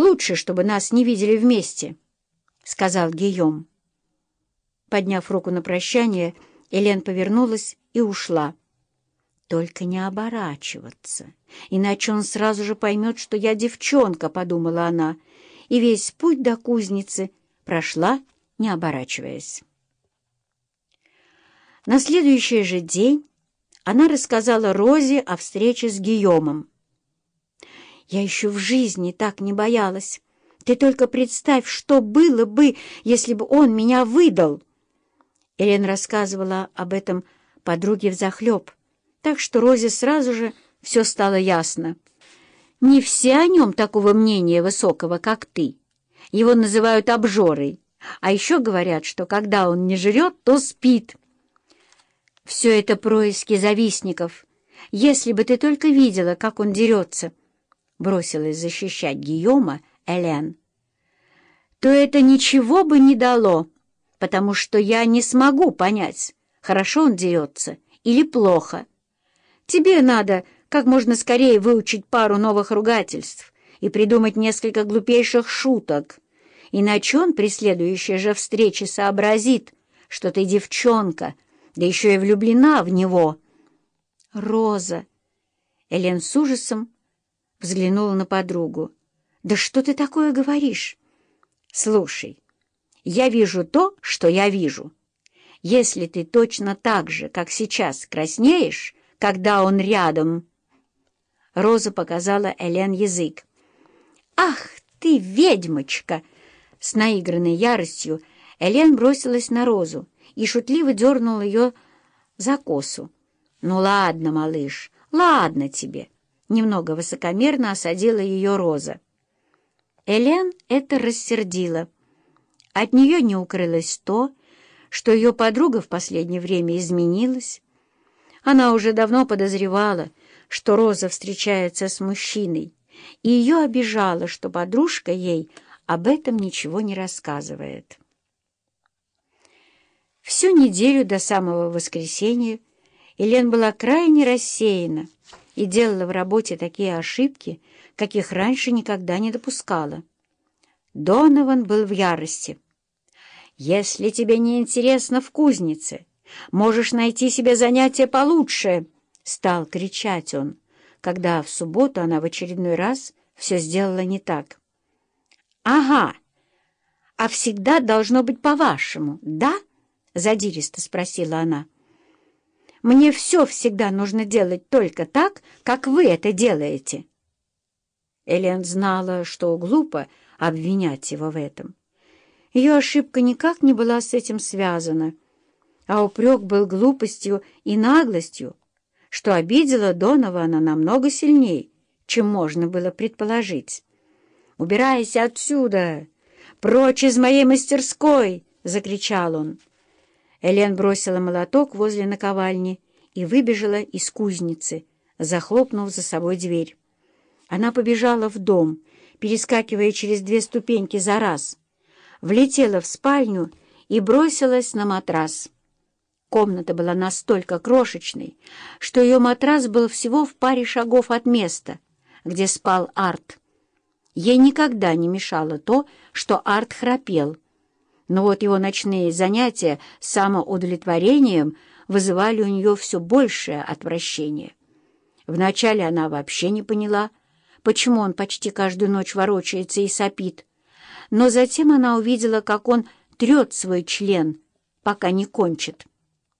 Лучше, чтобы нас не видели вместе», — сказал Гийом. Подняв руку на прощание, Элен повернулась и ушла. «Только не оборачиваться, иначе он сразу же поймет, что я девчонка», — подумала она, и весь путь до кузницы прошла, не оборачиваясь. На следующий же день она рассказала Розе о встрече с Гийомом. «Я еще в жизни так не боялась. Ты только представь, что было бы, если бы он меня выдал!» Элен рассказывала об этом подруге взахлеб, так что Розе сразу же все стало ясно. Не все о нем такого мнения высокого, как ты. Его называют обжорой, а еще говорят, что когда он не жрет, то спит. Все это происки завистников. Если бы ты только видела, как он дерется, — бросилась защищать Гийома Элен, — то это ничего бы не дало, потому что я не смогу понять, хорошо он дерется или плохо. Тебе надо как можно скорее выучить пару новых ругательств и придумать несколько глупейших шуток, иначе он при следующей же встрече сообразит, что ты девчонка, да еще и влюблена в него. Роза! Элен с ужасом взглянула на подругу. «Да что ты такое говоришь?» «Слушай, я вижу то, что я вижу. Если ты точно так же, как сейчас, краснеешь, когда он рядом. Роза показала Элен язык. «Ах ты, ведьмочка!» С наигранной яростью Элен бросилась на Розу и шутливо дернула ее за косу. «Ну ладно, малыш, ладно тебе!» Немного высокомерно осадила ее Роза. Элен это рассердила. От нее не укрылось то, что ее подруга в последнее время изменилась, она уже давно подозревала, что Роза встречается с мужчиной, и ее обижала, что подружка ей об этом ничего не рассказывает. Всю неделю до самого воскресенья Елен была крайне рассеяна и делала в работе такие ошибки, каких раньше никогда не допускала. Донован был в ярости. «Если тебе не интересно в кузнице, Можешь найти себе занятие получше!» — стал кричать он, когда в субботу она в очередной раз все сделала не так. «Ага, а всегда должно быть по-вашему, да?» — задиристо спросила она. «Мне все всегда нужно делать только так, как вы это делаете». Элен знала, что глупо обвинять его в этом. Ее ошибка никак не была с этим связана — а упрек был глупостью и наглостью, что обидела Донована намного сильнее, чем можно было предположить. «Убирайся отсюда! Прочь из моей мастерской!» — закричал он. Элен бросила молоток возле наковальни и выбежала из кузницы, захлопнув за собой дверь. Она побежала в дом, перескакивая через две ступеньки за раз, влетела в спальню и бросилась на матрас. Комната была настолько крошечной, что ее матрас был всего в паре шагов от места, где спал Арт. Ей никогда не мешало то, что Арт храпел, но вот его ночные занятия самоудовлетворением вызывали у нее все большее отвращение. Вначале она вообще не поняла, почему он почти каждую ночь ворочается и сопит, но затем она увидела, как он трет свой член, пока не кончит.